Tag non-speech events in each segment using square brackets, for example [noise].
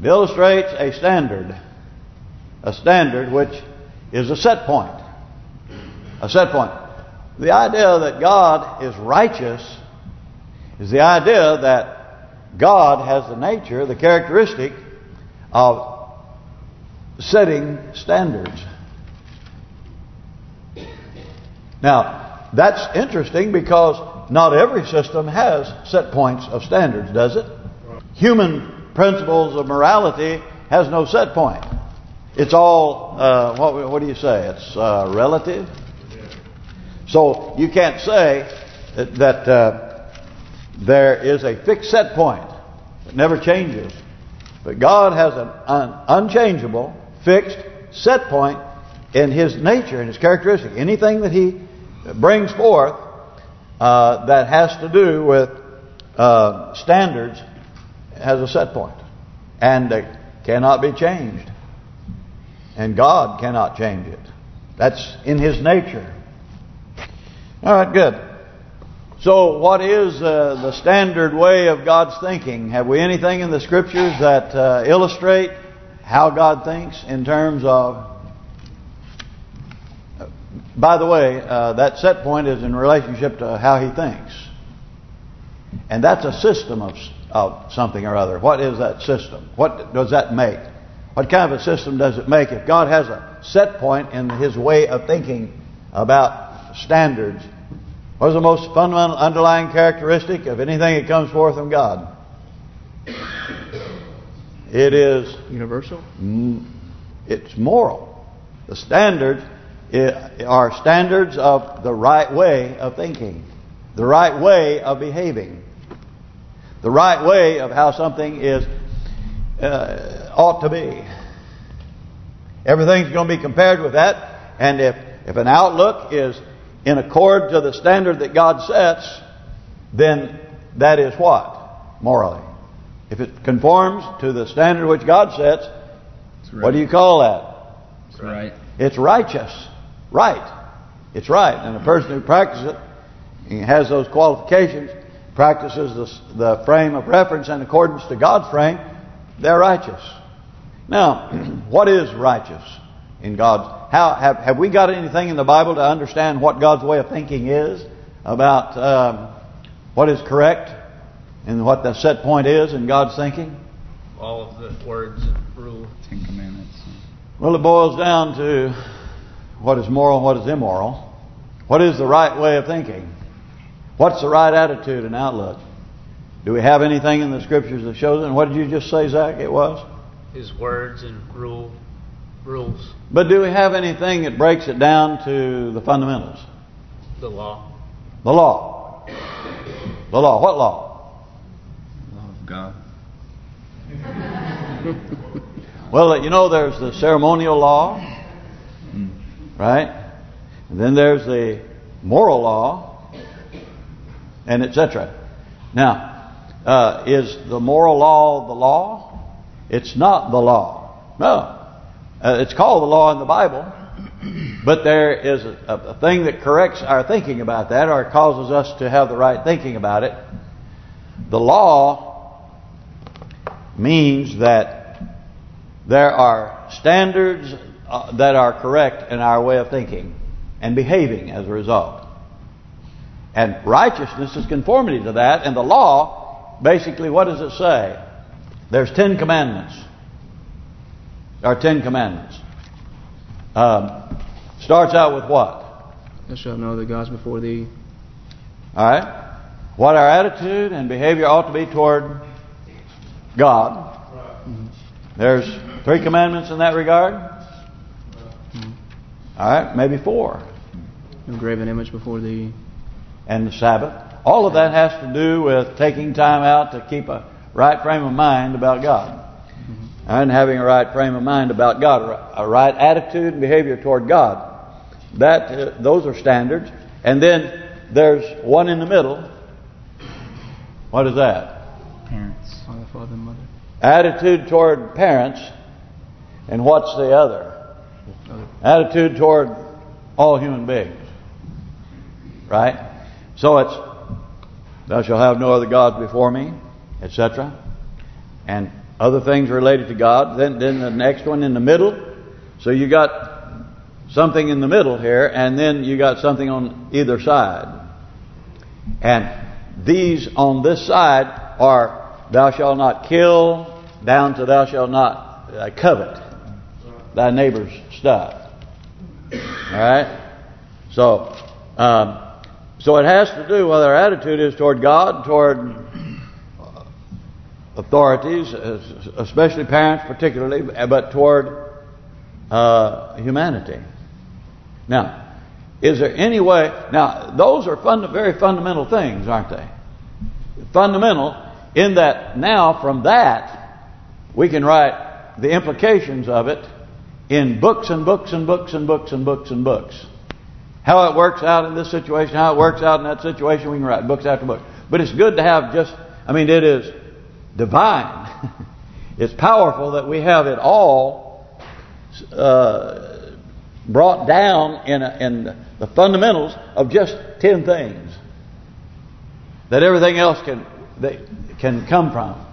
It illustrates a standard. A standard which is a set point. A set point. The idea that God is righteous is the idea that God has the nature, the characteristic of setting standards. Now, that's interesting because not every system has set points of standards, does it? Human principles of morality has no set point. It's all, uh, what, what do you say? It's uh, relative. So you can't say that, that uh, there is a fixed set point. It never changes. But God has an un unchangeable, fixed set point in His nature and His characteristic. Anything that He brings forth uh, that has to do with uh, standards has a set point. And they cannot be changed. And God cannot change it. That's in His nature. All right, good. So what is uh, the standard way of God's thinking? Have we anything in the Scriptures that uh, illustrate how God thinks in terms of... By the way, uh, that set point is in relationship to how He thinks. And that's a system of, of something or other. What is that system? What does that make? What kind of a system does it make? If God has a set point in His way of thinking about standards, what is the most fundamental underlying characteristic of anything that comes forth from God? It is universal. It's moral. The standards are standards of the right way of thinking, the right way of behaving, the right way of how something is uh, ought to be. Everything's going to be compared with that, and if if an outlook is in accord to the standard that God sets, then that is what morally. If it conforms to the standard which God sets, right. what do you call that? It's right. It's righteous. Right. It's right. And a person who practices it, has those qualifications, practices the, the frame of reference in accordance to God's frame, they're righteous. Now, [clears throat] what is righteous in God's... How have, have we got anything in the Bible to understand what God's way of thinking is about um, what is correct and what the set point is in God's thinking? All of the words and rules. Ten Commandments. Well, it boils down to what is moral what is immoral. What is the right way of thinking? What's the right attitude and outlook? Do we have anything in the Scriptures that shows it? And what did you just say, Zach, it was? His words and rule rules. But do we have anything that breaks it down to the fundamentals? The law. The law. The law. What law? The Law of God. [laughs] well, you know, there's the ceremonial law, hmm. right? And then there's the moral law, and etc. Now, uh, is the moral law the law? It's not the law. No. Uh, it's called the law in the Bible, but there is a, a, thing that corrects our thinking about that or causes us to have the right thinking about it. The law means that there are standards uh, that are correct in our way of thinking and behaving as a result. And righteousness is conformity to that. And the law, basically, what does it say? There's Ten Commandments. There are Ten Commandments. Um, starts out with what? Thou shalt know the gods before thee. All right. What our attitude and behavior ought to be toward God. There's three commandments in that regard. All right, maybe four. No graven image before thee. And the Sabbath. All of that has to do with taking time out to keep a right frame of mind about God. And having a right frame of mind about God, a right attitude and behavior toward God. That uh, those are standards. And then there's one in the middle. What is that? Parents, father, father, and mother. Attitude toward parents. And what's the other? Attitude toward all human beings. Right? So it's, thou shalt have no other gods before me, etc. And other things related to God. Then, then the next one in the middle. So you got something in the middle here, and then you got something on either side. And these on this side are thou shalt not kill, down to thou shalt not uh, covet thy neighbor's stuff. All right? So, um, so it has to do with our attitude is toward God, toward authorities, especially parents particularly, but toward uh, humanity. Now, is there any way... Now, those are very fundamental things, aren't they? Fundamental in that now from that, we can write the implications of it in books and books and books and books and books and books. How it works out in this situation, how it works out in that situation, we can write books after books. But it's good to have just, I mean, it is divine. [laughs] it's powerful that we have it all uh, brought down in, a, in the fundamentals of just ten things that everything else can they can come from.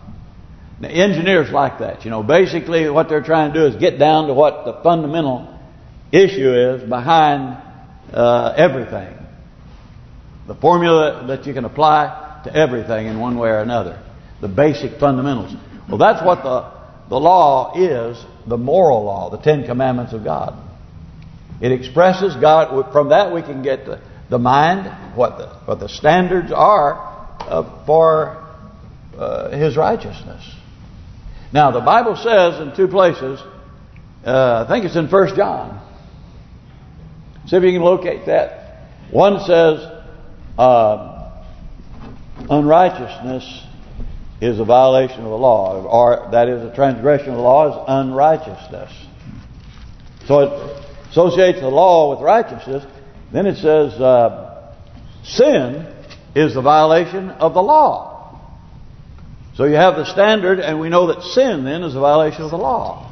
Now, engineers like that. You know, basically what they're trying to do is get down to what the fundamental issue is behind uh, everything. The formula that you can apply to everything in one way or another. The basic fundamentals. Well, that's what the the law is, the moral law, the Ten Commandments of God. It expresses God. From that we can get the, the mind, what the what the standards are uh, for uh, His righteousness. Now, the Bible says in two places, uh, I think it's in First John. See if you can locate that. One says, uh, unrighteousness is a violation of the law, or that is a transgression of the law is unrighteousness. So it associates the law with righteousness. Then it says, uh, sin is the violation of the law. So you have the standard, and we know that sin then is a violation of the law.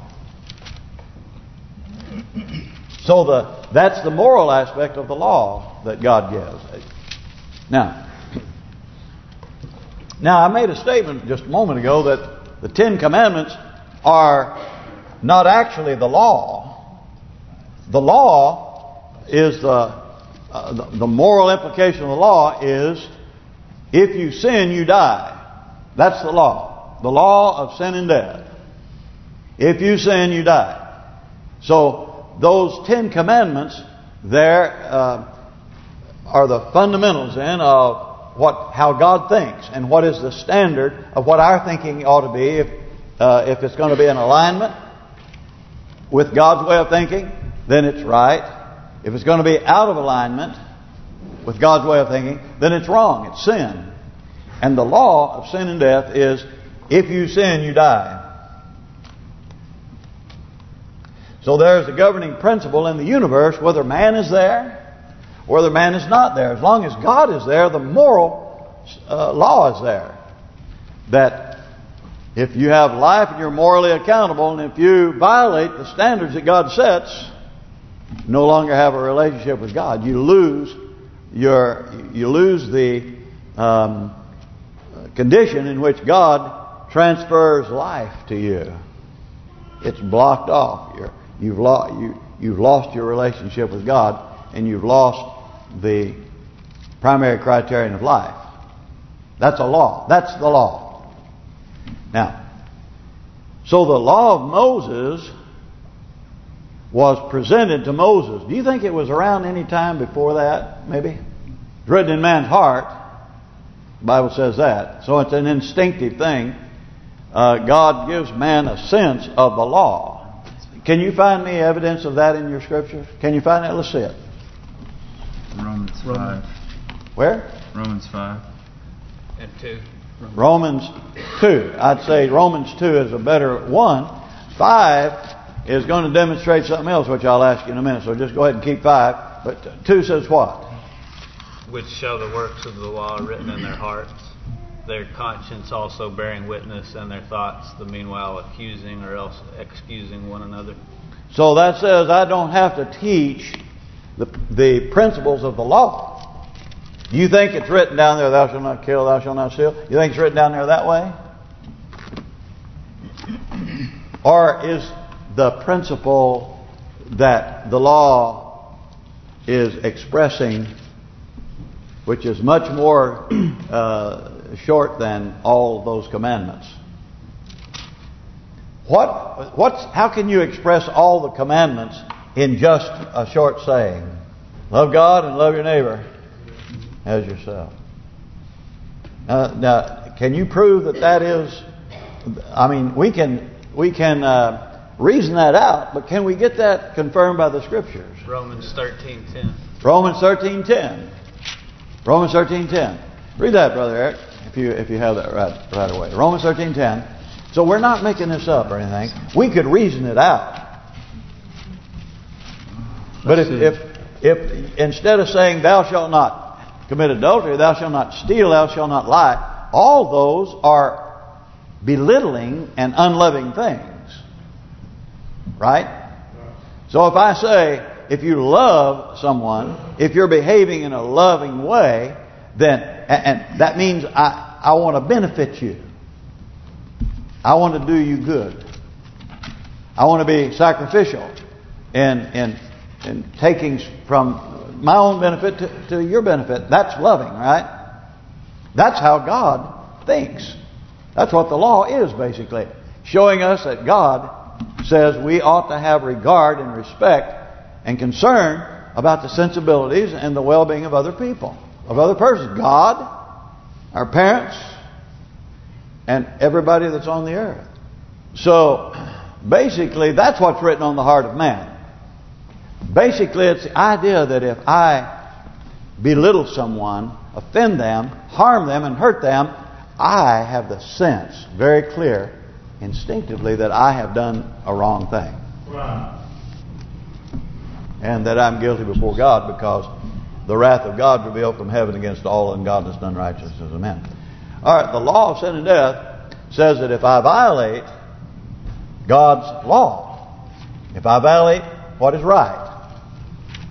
So the that's the moral aspect of the law that God gives. Now, now I made a statement just a moment ago that the Ten Commandments are not actually the law. The law is the uh, the, the moral implication of the law is if you sin, you die. That's the law. The law of sin and death. If you sin, you die. So those Ten Commandments there uh, are the fundamentals then of what how God thinks and what is the standard of what our thinking ought to be if uh, if it's going to be in alignment with God's way of thinking, then it's right. If it's going to be out of alignment with God's way of thinking, then it's wrong. It's sin. And the law of sin and death is, if you sin, you die. So there's a governing principle in the universe, whether man is there, whether man is not there. As long as God is there, the moral uh, law is there. That if you have life and you're morally accountable, and if you violate the standards that God sets, no longer have a relationship with God. You lose your you lose the um, condition in which God transfers life to you. It's blocked off. You're, you've lost you you've lost your relationship with God, and you've lost the primary criterion of life. That's a law. That's the law. Now, so the law of Moses was presented to Moses. Do you think it was around any time before that, maybe? It's written in man's heart. The Bible says that. So it's an instinctive thing. Uh, God gives man a sense of the law. Can you find me evidence of that in your scriptures? Can you find that? Let's see it. Romans 5. Where? Romans 5. And two. Romans 2. I'd say Romans 2 is a better one. 5 is going to demonstrate something else, which I'll ask you in a minute. So just go ahead and keep 5. But 2 says what? which show the works of the law written in their hearts, their conscience also bearing witness, and their thoughts, the meanwhile accusing or else excusing one another. So that says I don't have to teach the the principles of the law. Do you think it's written down there, thou shalt not kill, thou shalt not steal? You think it's written down there that way? [coughs] Or is the principle that the law is expressing, which is much more [clears throat] uh, short than all those commandments? What, what's, how can you express all the commandments in just a short saying? Love God and love your neighbor as yourself. Uh, now, can you prove that that is? I mean, we can we can uh, reason that out, but can we get that confirmed by the Scriptures? Romans thirteen ten. Romans thirteen ten. Romans thirteen ten. Read that, brother Eric, if you if you have that right right away. Romans thirteen ten. So we're not making this up or anything. We could reason it out. But if, if if instead of saying thou shalt not commit adultery, thou shalt not steal, thou shalt not lie, all those are belittling and unloving things. Right? So if I say, if you love someone, if you're behaving in a loving way, then and that means I I want to benefit you. I want to do you good. I want to be sacrificial in in in taking from my own benefit to, to your benefit. That's loving, right? That's how God thinks. That's what the law is, basically. Showing us that God says we ought to have regard and respect and concern about the sensibilities and the well-being of other people, of other persons. God, our parents, and everybody that's on the earth. So, basically, that's what's written on the heart of man. Basically, it's the idea that if I belittle someone, offend them, harm them, and hurt them, I have the sense, very clear, instinctively, that I have done a wrong thing. And that I'm guilty before God because the wrath of God revealed from heaven against all ungodliness and unrighteousness of men. All right, the law of sin and death says that if I violate God's law, if I violate what is right,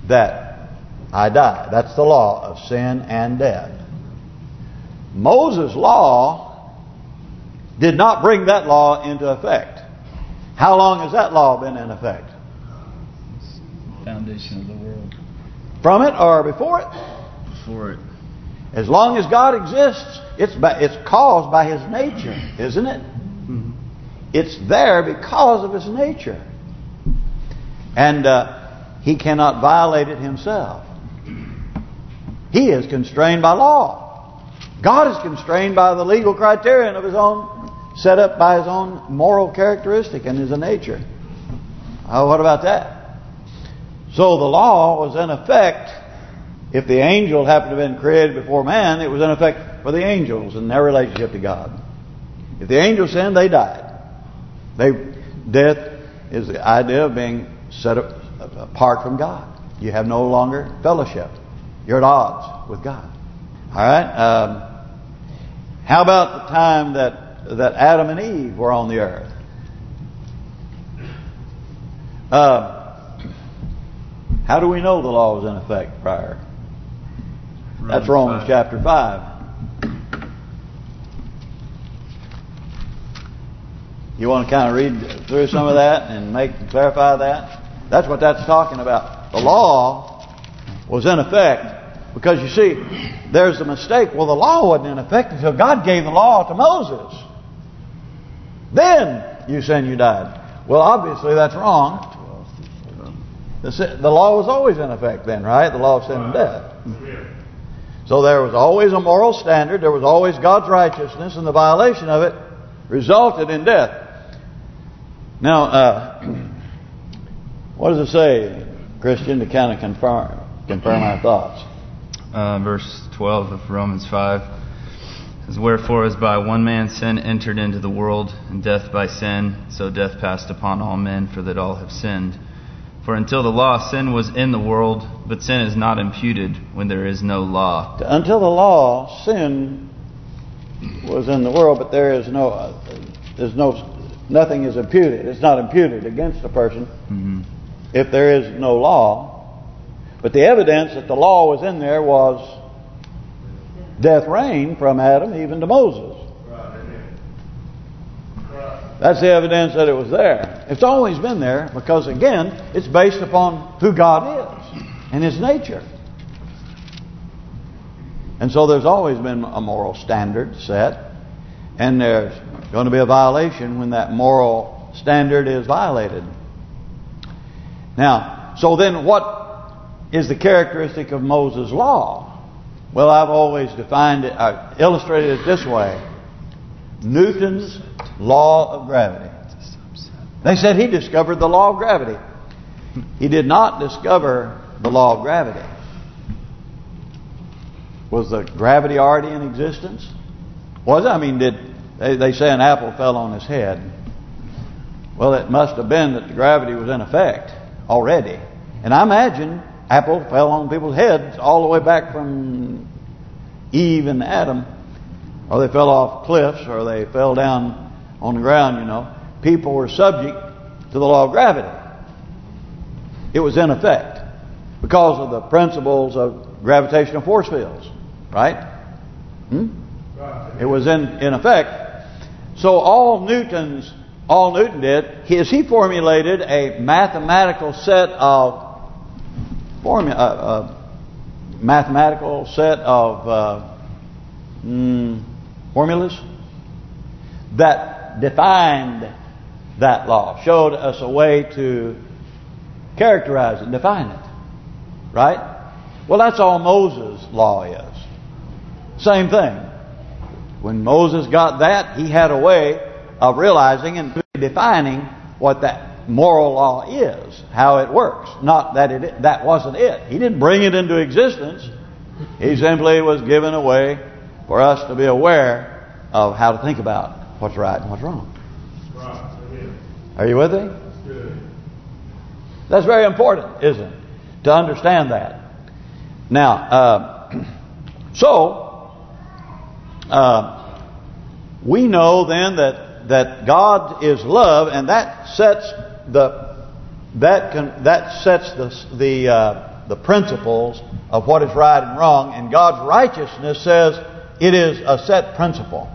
that I die. That's the law of sin and death. Moses' law did not bring that law into effect. How long has that law been in effect? Foundation of the world. From it or before it? Before it. As long as God exists, it's by, it's caused by His nature, isn't it? It's there because of His nature. And uh, He cannot violate it Himself. He is constrained by law. God is constrained by the legal criterion of His own, set up by His own moral characteristic and His nature. Uh, what about that? So the law was in effect if the angel happened to have been created before man, it was in effect for the angels and their relationship to God. If the angels sinned, they died. They Death is the idea of being set apart from God. You have no longer fellowship. You're at odds with God. All right. Um, how about the time that that Adam and Eve were on the earth? Uh, how do we know the law was in effect prior? That's Romans five. chapter 5. You want to kind of read through some of that and make clarify that? That's what that's talking about. The law was in effect because you see, there's a mistake. Well, the law wasn't in effect until God gave the law to Moses. Then you sin, you died. Well, obviously that's wrong. The, the law was always in effect then, right? The law of sin and death. So there was always a moral standard. There was always God's righteousness, and the violation of it resulted in death. Now, uh, [clears throat] what does it say, Christian, to kind of confirm confirm our thoughts? Uh, verse 12 of Romans 5 says, Wherefore as by one man sin entered into the world, and death by sin, so death passed upon all men, for that all have sinned. For until the law, sin was in the world, but sin is not imputed when there is no law. Until the law, sin was in the world, but there is no, there's no, nothing is imputed. It's not imputed against a person hmm if there is no law. But the evidence that the law was in there was death reigned from Adam even to Moses. That's the evidence that it was there. It's always been there because, again, it's based upon who God is and His nature. And so there's always been a moral standard set. And there's going to be a violation when that moral standard is violated. Now, so then what is the characteristic of Moses' law? Well, I've always defined it, uh, illustrated it this way. Newton's law of gravity. They said he discovered the law of gravity. He did not discover the law of gravity. Was the gravity already in existence? Was it? I mean, did they, they say an apple fell on his head? Well, it must have been that the gravity was in effect already. And I imagine apple fell on people's heads all the way back from Eve and Adam. Or they fell off cliffs or they fell down on the ground, you know. People were subject to the law of gravity. It was in effect because of the principles of gravitational force fields, right? Hmm? It was in in effect. So all Newton's all Newton did is he formulated a mathematical set of formula, uh, uh, mathematical set of uh, mm, formulas that defined that law, showed us a way to characterize it, define it, right? Well, that's all Moses' law is. Same thing. When Moses got that, he had a way of realizing and defining what that moral law is, how it works. Not that it that wasn't it. He didn't bring it into existence. He simply was given a way for us to be aware of how to think about what's right and what's wrong. Are you with me? That's very important, isn't it? To understand that. Now, uh, [clears throat] so uh, we know then that that God is love, and that sets the that can, that sets the the uh, the principles of what is right and wrong, and God's righteousness says it is a set principle.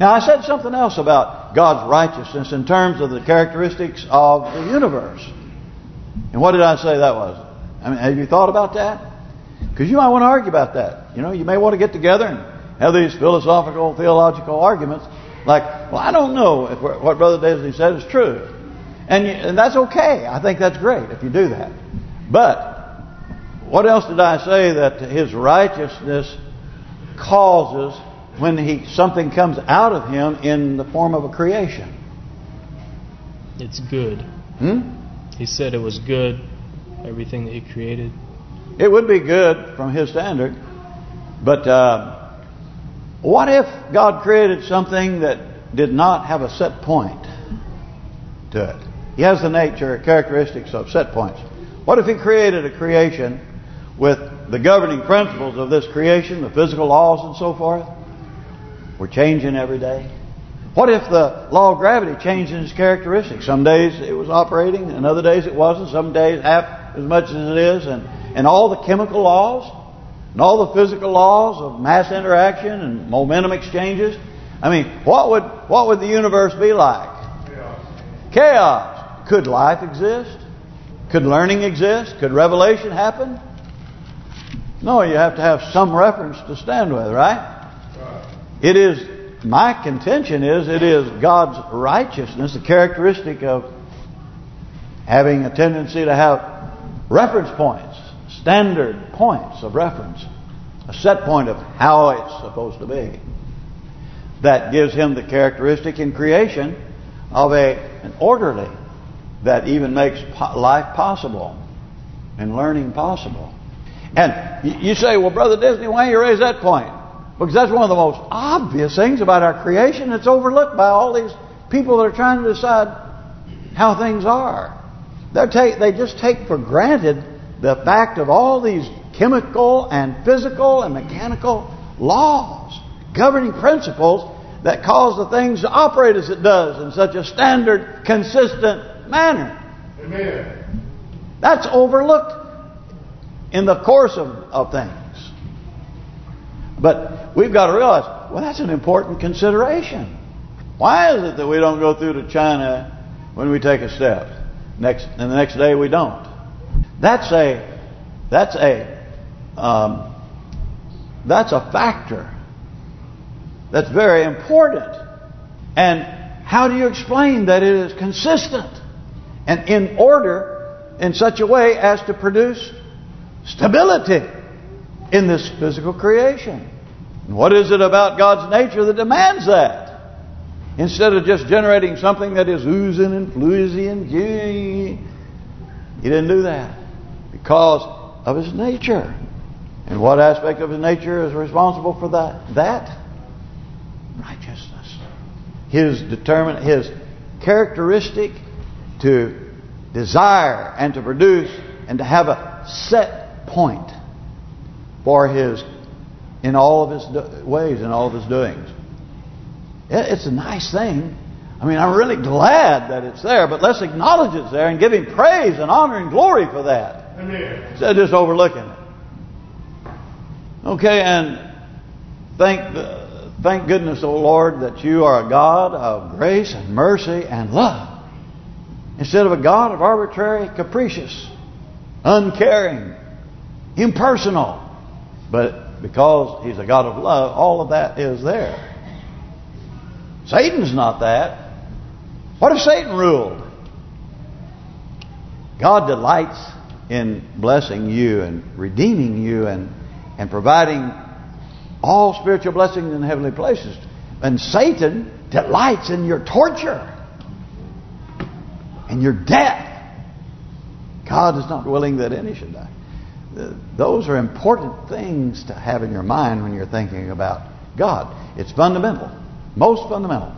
Now, I said something else about God's righteousness in terms of the characteristics of the universe. And what did I say that was? I mean, have you thought about that? Because you might want to argue about that. You know, you may want to get together and have these philosophical, theological arguments. Like, well, I don't know if what Brother Daisy said is true. And, you, and that's okay. I think that's great if you do that. But what else did I say that his righteousness causes when he something comes out of him in the form of a creation? It's good. Hmm? He said it was good, everything that he created. It would be good from his standard. But uh, what if God created something that did not have a set point to it? He has the nature, characteristics of set points. What if he created a creation with the governing principles of this creation, the physical laws and so forth, were changing every day? What if the law of gravity changed in its characteristics? Some days it was operating, and other days it wasn't. Some days half as much as it is. And, and all the chemical laws, and all the physical laws of mass interaction and momentum exchanges. I mean, what would what would the universe be like? Chaos. Chaos. Could life exist? Could learning exist? Could revelation happen? No, you have to have some reference to stand with, right? It is my contention is it is God's righteousness, the characteristic of having a tendency to have reference points, standard points of reference, a set point of how it's supposed to be. That gives him the characteristic in creation of a an orderly that even makes life possible and learning possible. And you say, well, Brother Disney, why don't you raise that point? Because that's one of the most obvious things about our creation. It's overlooked by all these people that are trying to decide how things are. They take they just take for granted the fact of all these chemical and physical and mechanical laws, governing principles that cause the things to operate as it does in such a standard, consistent manner. Amen. That's overlooked in the course of, of things. But we've got to realize, well, that's an important consideration. Why is it that we don't go through to China when we take a step? Next and the next day we don't. That's a that's a um, that's a factor. That's very important. And how do you explain that it is consistent and in order in such a way as to produce stability in this physical creation? What is it about God's nature that demands that? Instead of just generating something that is oozing and fluozy and He didn't do that because of His nature. And what aspect of His nature is responsible for that? That righteousness. His determined, His characteristic to desire and to produce and to have a set point for His in all of His ways and all of His doings. It's a nice thing. I mean, I'm really glad that it's there, but let's acknowledge it's there and give Him praise and honor and glory for that. Amen. Instead of just overlooking it. Okay, and thank thank goodness, O oh Lord, that you are a God of grace and mercy and love. Instead of a God of arbitrary, capricious, uncaring, impersonal. But because He's a God of love, all of that is there. Satan's not that. What if Satan ruled? God delights in blessing you and redeeming you and and providing all spiritual blessings in heavenly places. And Satan delights in your torture and your death. God is not willing that any should die. Those are important things to have in your mind when you're thinking about God. It's fundamental. Most fundamental.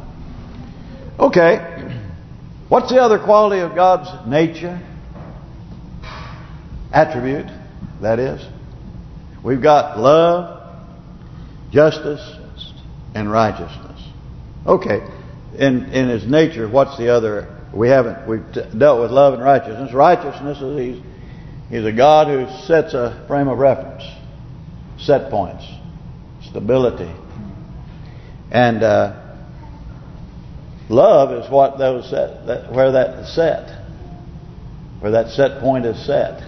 Okay. What's the other quality of God's nature? Attribute, that is. We've got love, justice, and righteousness. Okay. In in his nature, what's the other? We haven't. We've dealt with love and righteousness. Righteousness is he's he's a God who sets a frame of reference, set points, stability, and uh, love is what those set that where that is set, where that set point is set.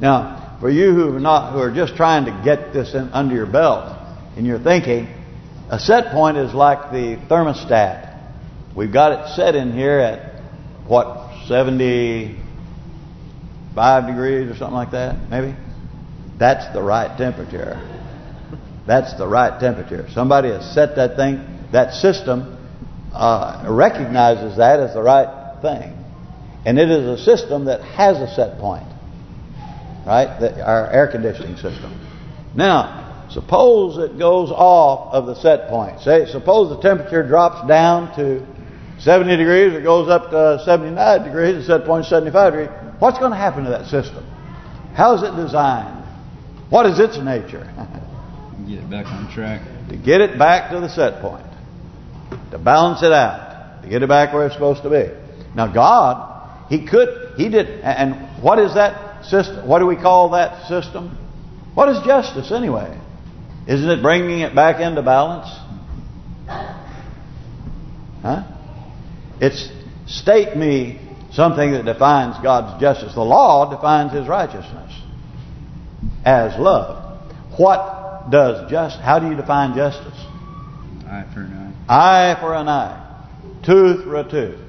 Now, for you who are not who are just trying to get this in under your belt in your thinking, a set point is like the thermostat. We've got it set in here at what 75 degrees or something like that, maybe. That's the right temperature. That's the right temperature. Somebody has set that thing, that system uh, recognizes that as the right thing. And it is a system that has a set point. Right? Our air conditioning system. Now, suppose it goes off of the set point. Say, suppose the temperature drops down to 70 degrees, it goes up to 79 degrees, the set point is 75 degrees. What's going to happen to that system? How is it designed? What is its nature? [laughs] get it back on track. To get it back to the set point. To balance it out. To get it back where it's supposed to be. Now God, He could, He did, and what is that system? What do we call that system? What is justice anyway? Isn't it bringing it back into balance? Huh? It's state me something that defines God's justice. The law defines His righteousness as love. What does just? How do you define justice? Eye for an eye. Eye for an eye. Tooth for a tooth.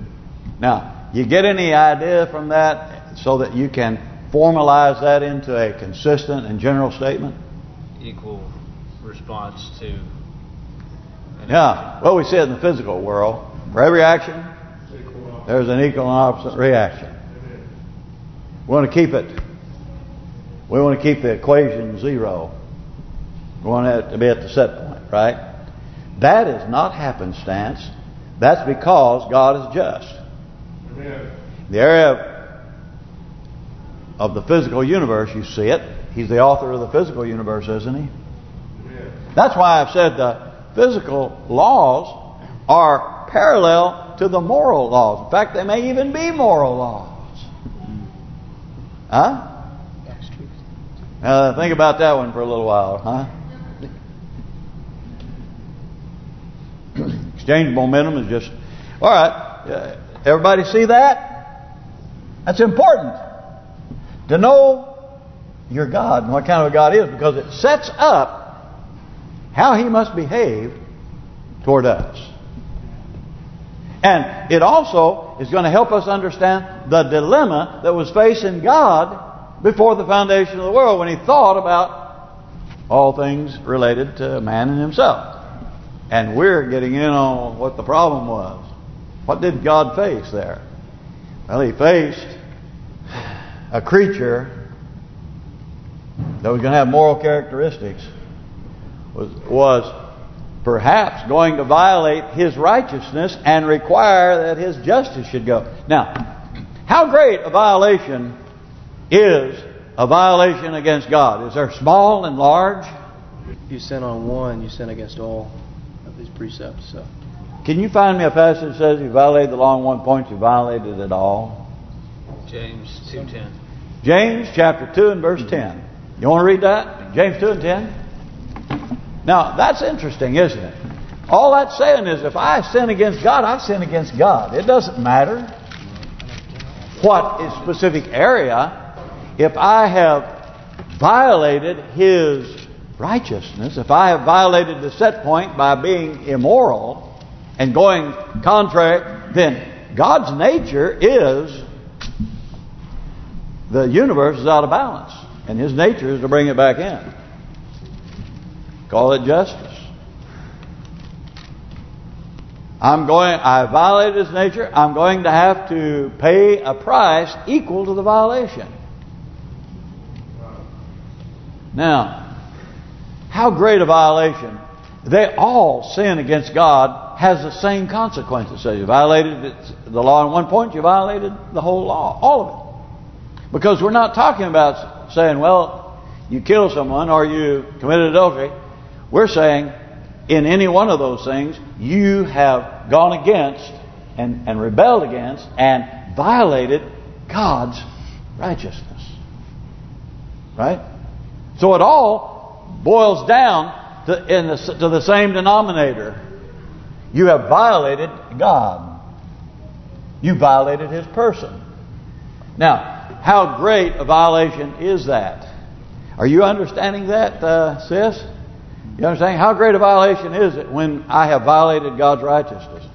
Now, you get any idea from that so that you can formalize that into a consistent and general statement? Equal response to... Yeah. Well, we see it in the physical world. For every action, there's an equal and opposite reaction. We want to keep it. We want to keep the equation zero. We want it to be at the set point, right? That is not happenstance. That's because God is just. Amen. The area of, the physical universe, you see it. He's the author of the physical universe, isn't he? Amen. That's why I've said the physical laws are parallel to the moral laws. In fact, they may even be moral laws. Huh? Uh, think about that one for a little while, huh? [coughs] Exchange momentum is just... All right, uh, everybody see that? That's important. To know your God and what kind of a God is because it sets up how He must behave toward us. And it also is going to help us understand the dilemma that was facing God before the foundation of the world when He thought about all things related to man and himself. And we're getting in on what the problem was. What did God face there? Well, He faced a creature that was going to have moral characteristics was was perhaps going to violate his righteousness and require that his justice should go. Now, how great a violation is a violation against God? Is there small and large? If you sin on one, you sin against all of these precepts. So, Can you find me a passage that says you violated the law on one point, you violated it all? James 2.10. James chapter 2 and verse 10. You want to read that? James 2 and 10? Now, that's interesting, isn't it? All that's saying is if I sin against God, I sin against God. It doesn't matter what specific area. If I have violated His righteousness, if I have violated the set point by being immoral and going contrary, then God's nature is the universe is out of balance. And His nature is to bring it back in. Call it justice. I'm going. I violated His nature. I'm going to have to pay a price equal to the violation. Now, how great a violation! They all sin against God has the same consequences. So you violated the law at one point, you violated the whole law, all of it. Because we're not talking about saying, well, you killed someone or you committed adultery. We're saying in any one of those things, you have gone against and, and rebelled against and violated God's righteousness. Right? So it all boils down to, the, to the same denominator. You have violated God. You violated His person. Now, how great a violation is that? Are you understanding that, uh, sis? You understand? How great a violation is it when I have violated God's righteousness?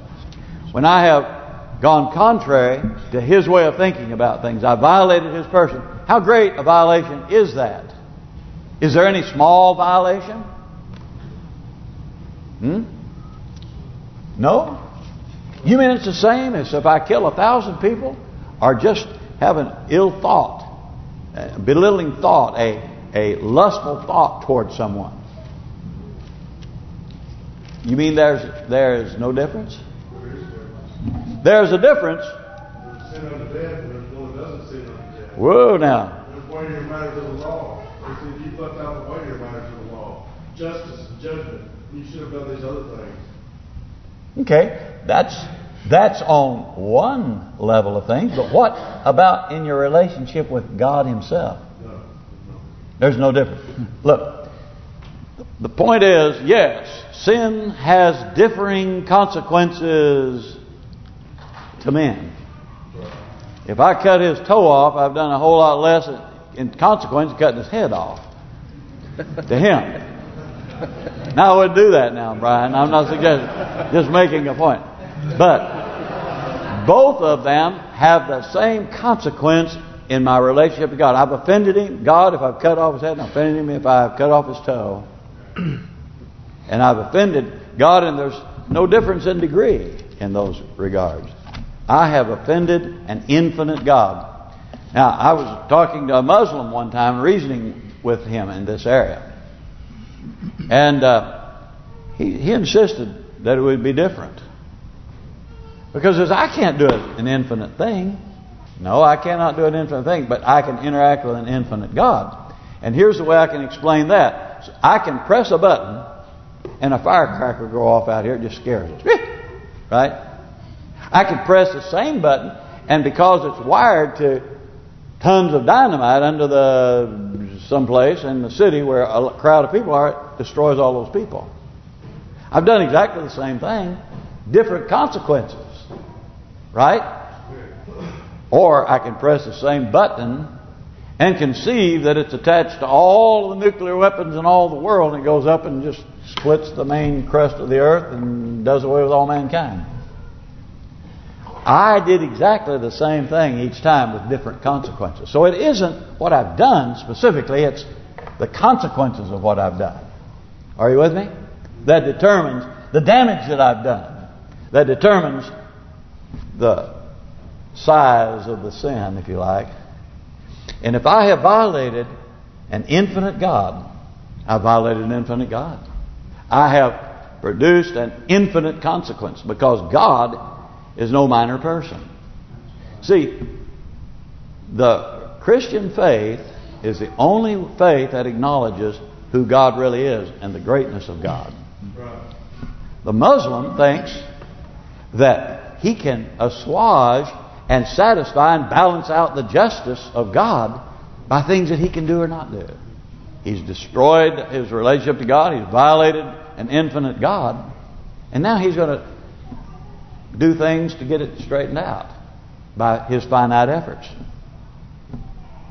When I have gone contrary to His way of thinking about things. I violated His person. How great a violation is that? Is there any small violation? Hmm? No? You mean it's the same as if I kill a thousand people? Or just have an ill thought, a belittling thought, a, a lustful thought towards someone? You mean there's there's no difference? There's a difference. Whoa now. Of the the law. Justice and judgment. You should have done these other things. Okay, that's that's on one level of things. But what about in your relationship with God Himself? There's no difference. Look, the point is, yes, sin has differing consequences to men. If I cut his toe off, I've done a whole lot less in consequence of cutting his head off to him. Now I wouldn't do that now, Brian. I'm not suggesting, just making a point. But both of them have the same consequence in my relationship with God. I've offended him, God, if I've cut off his head, I've offended him if I've cut off his toe. And I've offended God, and there's no difference in degree in those regards. I have offended an infinite God. Now, I was talking to a Muslim one time, reasoning with him in this area. And uh, he, he insisted that it would be different. Because as I can't do an infinite thing. No, I cannot do an infinite thing, but I can interact with an infinite God. And here's the way I can explain that. I can press a button and a firecracker go off out here. It just scares us. Right? I can press the same button and because it's wired to tons of dynamite under the someplace in the city where a crowd of people are, it destroys all those people. I've done exactly the same thing, different consequences. Right? Or I can press the same button and conceive that it's attached to all the nuclear weapons in all the world and it goes up and just splits the main crust of the earth and does away with all mankind. I did exactly the same thing each time with different consequences. So it isn't what I've done specifically, it's the consequences of what I've done. Are you with me? That determines the damage that I've done. That determines the size of the sin, if you like. And if I have violated an infinite God, I violated an infinite God. I have produced an infinite consequence because God is no minor person. See, the Christian faith is the only faith that acknowledges who God really is and the greatness of God. The Muslim thinks that he can assuage and satisfy and balance out the justice of God by things that he can do or not do. He's destroyed his relationship to God. He's violated an infinite God. And now he's going to do things to get it straightened out by his finite efforts.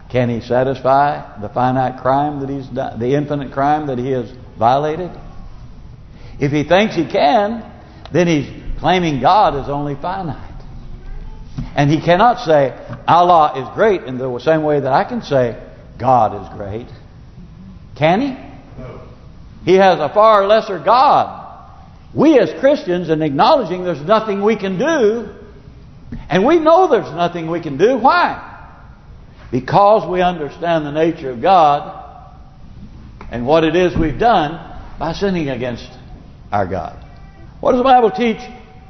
Can he satisfy the finite crime that he's done, the infinite crime that he has violated? If he thinks he can, then he's claiming God is only finite. And he cannot say Allah is great in the same way that I can say God is great. Can he? No. He has a far lesser God. We as Christians, in acknowledging there's nothing we can do, and we know there's nothing we can do. Why? Because we understand the nature of God and what it is we've done by sinning against our God. What does the Bible teach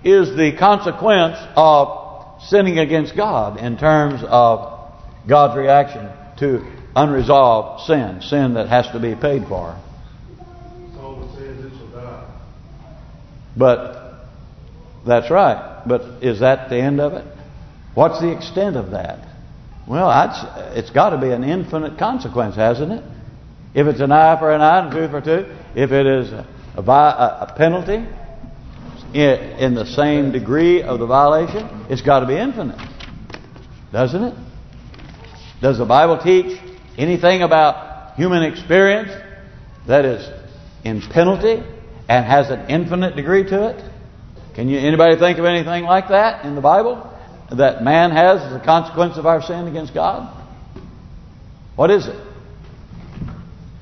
is the consequence of sinning against God in terms of God's reaction to unresolved sin, sin that has to be paid for. All that sins, it shall die. But that's right. But is that the end of it? What's the extent of that? Well, it's got to be an infinite consequence, hasn't it? If it's an eye for an eye and tooth for a tooth, if it is a, a, a penalty in, in the same degree of the violation, it's got to be infinite, doesn't it? Does the Bible teach anything about human experience that is in penalty and has an infinite degree to it? Can you anybody think of anything like that in the Bible that man has as a consequence of our sin against God? What is it?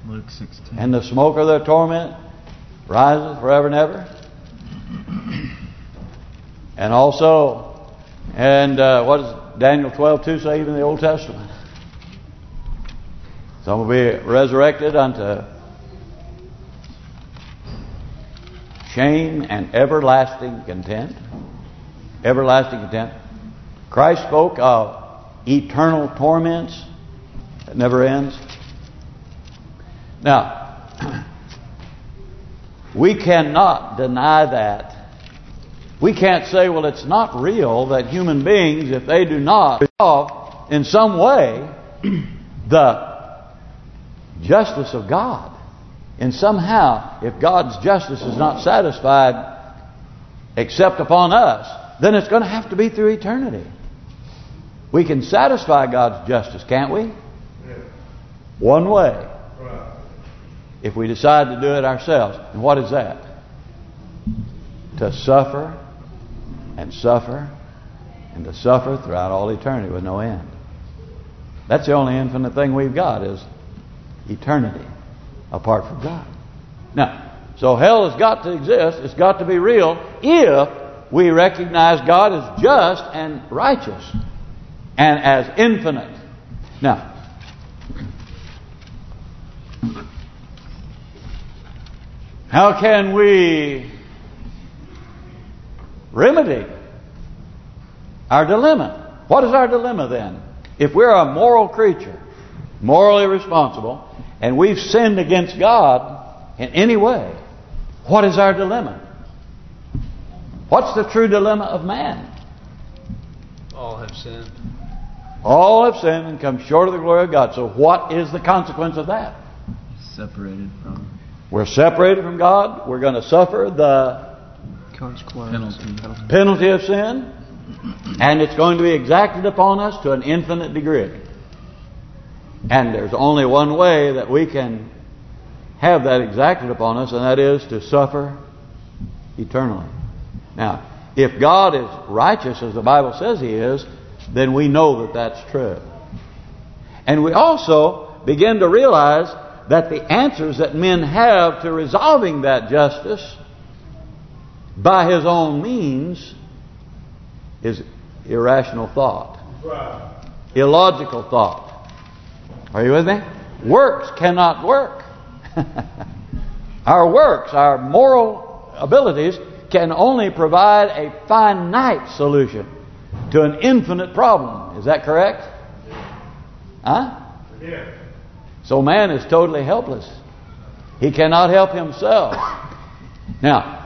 Luke 16. And the smoke of their torment rises forever and ever. And also, and uh, what does Daniel 12:2 say even in the Old Testament? Some will be resurrected unto shame and everlasting content. Everlasting content. Christ spoke of eternal torments that never ends. Now, [clears throat] we cannot deny that. We can't say, well, it's not real that human beings, if they do not resolve in some way [clears throat] the justice of God, and somehow, if God's justice is not satisfied except upon us, then it's going to have to be through eternity. We can satisfy God's justice, can't we? One way, if we decide to do it ourselves. And what is that? To suffer and suffer and to suffer throughout all eternity with no end. That's the only infinite thing we've got is eternity apart from God. Now, so hell has got to exist. It's got to be real if we recognize God as just and righteous and as infinite. Now, how can we remedy our dilemma? What is our dilemma then? If we're a moral creature, morally responsible, and we've sinned against God in any way, what is our dilemma? What's the true dilemma of man? All have sinned. All have sinned and come short of the glory of God. So what is the consequence of that? Separated from. We're separated from God. We're going to suffer the. Penalty. penalty of sin, and it's going to be exacted upon us to an infinite degree. And there's only one way that we can have that exacted upon us, and that is to suffer eternally. Now, if God is righteous, as the Bible says He is, then we know that that's true. And we also begin to realize that the answers that men have to resolving that justice by his own means is irrational thought. Right. Illogical thought. Are you with me? Works cannot work. [laughs] our works, our moral abilities can only provide a finite solution to an infinite problem. Is that correct? Huh? Yeah. So man is totally helpless. He cannot help himself. Now,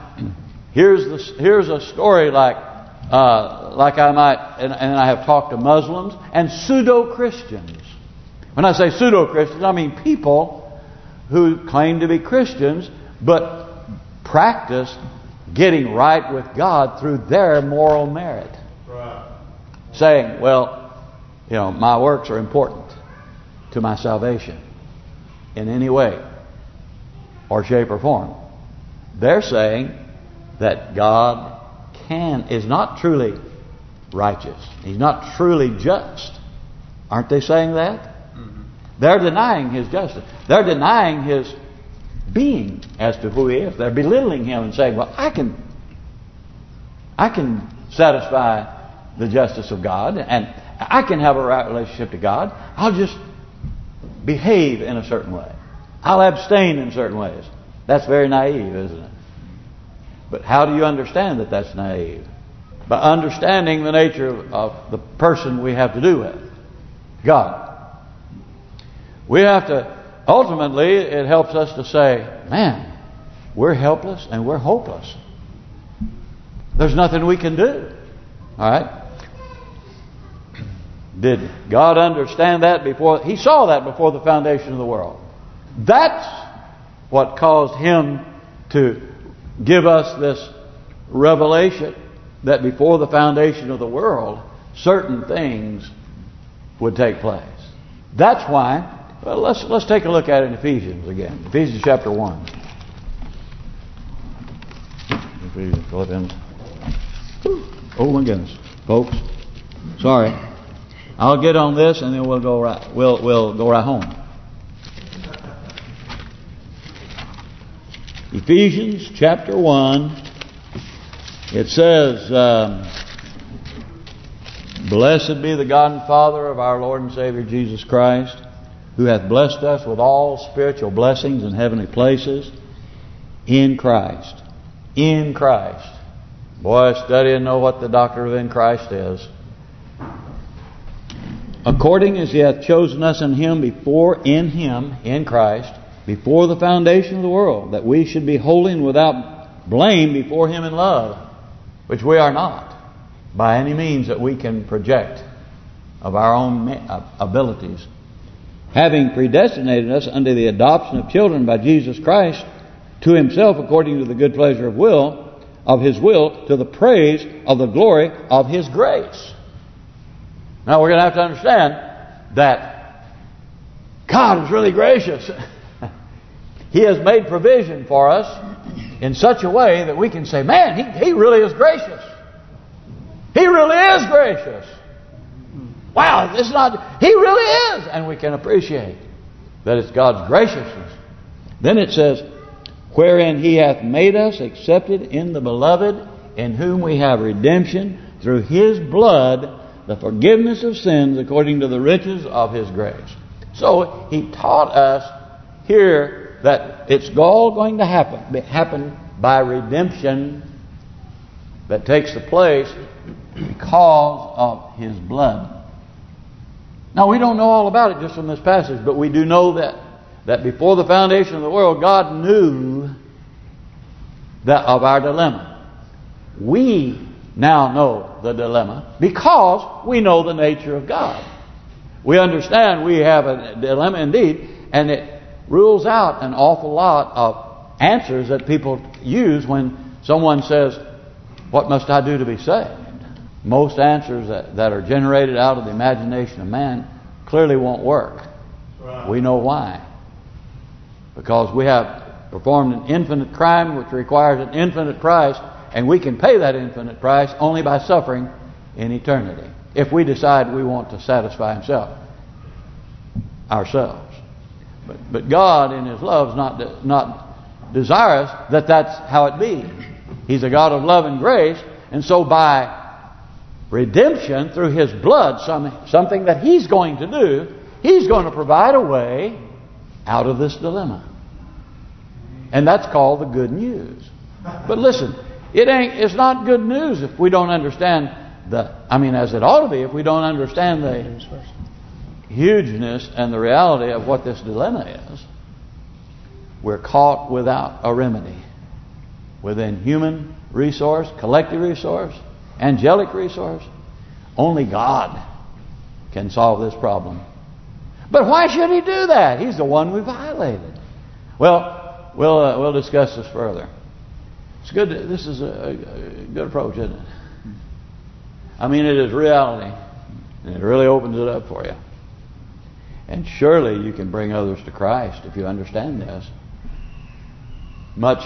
here's the here's a story like uh, like I might and, and I have talked to Muslims and pseudo Christians. When I say pseudo Christians, I mean people who claim to be Christians but practice getting right with God through their moral merit, Right. saying, "Well, you know, my works are important to my salvation." in any way or shape or form. They're saying that God can is not truly righteous. He's not truly just. Aren't they saying that? Mm-hmm. They're denying His justice. They're denying His being as to who He is. They're belittling Him and saying, "Well, I can, I can satisfy the justice of God, and I can have a right relationship to God. I'll just behave in a certain way. I'll abstain in certain ways. That's very naive, isn't it? But how do you understand that that's naive? By understanding the nature of the person we have to do with, God. We have to, ultimately, it helps us to say, man, we're helpless and we're hopeless. There's nothing we can do. All right? Did God understand that before? He saw that before the foundation of the world. That's what caused Him to give us this revelation that before the foundation of the world, certain things would take place. That's why. Well, let's let's take a look at it in Ephesians again. Ephesians chapter one. Ephesians, Philippians. Oh my goodness, folks. Sorry. I'll get on this and then we'll go right we'll we'll go right home. Ephesians chapter 1 it says um, Blessed be the God and Father of our Lord and Savior Jesus Christ who hath blessed us with all spiritual blessings in heavenly places in Christ. In Christ. Boy, study and know what the doctrine of in Christ is according as he hath chosen us in him before in him in Christ before the foundation of the world that we should be holy and without blame before him in love which we are not by any means that we can project of our own uh, abilities having predestinated us unto the adoption of children by Jesus Christ to himself according to the good pleasure of will of his will to the praise of the glory of his grace now we're going to have to understand that God is really gracious. [laughs] he has made provision for us in such a way that we can say, man, he, he really is gracious. He really is gracious. Wow, this is not, he really is. And we can appreciate that it's God's graciousness. Then it says, wherein he hath made us accepted in the beloved, in whom we have redemption through his blood, the forgiveness of sins according to the riches of His grace. So He taught us here that it's all going to happen happen by redemption that takes the place because of His blood. Now we don't know all about it just from this passage, but we do know that that before the foundation of the world, God knew that of our dilemma. We now know the dilemma because we know the nature of God. We understand we have a dilemma indeed, and it rules out an awful lot of answers that people use when someone says, What must I do to be saved? Most answers that, that are generated out of the imagination of man clearly won't work. Right. We know why. Because we have performed an infinite crime which requires an infinite price, and we can pay that infinite price only by suffering in eternity. If we decide we want to satisfy Himself, ourselves. But but God in His love is not de not desirous that that's how it be. He's a God of love and grace, and so by redemption through His blood, some, something that He's going to do, He's going to provide a way out of this dilemma. And that's called the good news. But listen, it ain't. It's not good news if we don't understand the. I mean, as it ought to be, if we don't understand the hugeness and the reality of what this dilemma is. We're caught without a remedy. Within human resource, collective resource, angelic resource, only God can solve this problem. But why should He do that? He's the one we violated. Well, we'll uh, we'll discuss this further. It's good. To, this is a, a good approach, isn't it? I mean, it is reality, and it really opens it up for you. And surely you can bring others to Christ if you understand this much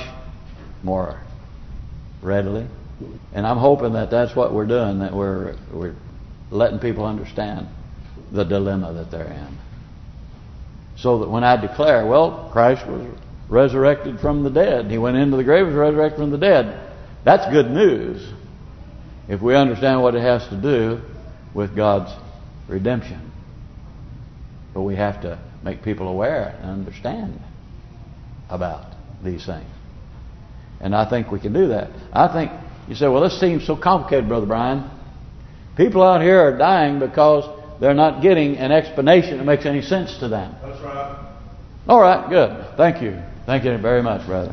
more readily. And I'm hoping that that's what we're doing, that we're we're letting people understand the dilemma that they're in. So that when I declare, well, Christ was resurrected from the dead, He went into the grave, was resurrected from the dead, that's good news if we understand what it has to do with God's redemption. But we have to make people aware and understand about these things. And I think we can do that. I think, you say, well, this seems so complicated, Brother Brian. People out here are dying because they're not getting an explanation that makes any sense to them. That's right. All right, good. Thank you. Thank you very much, brother.